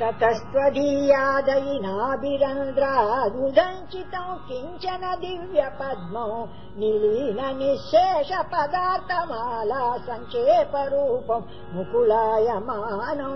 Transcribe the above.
ततस्त्वदीयादयिनाभिरन्ध्रादुदञ्चितौ किञ्चन दिव्यपद्मौ निलीन निःशेष पदार्थमाला सङ्क्षेपरूपम् मुकुलायमानौ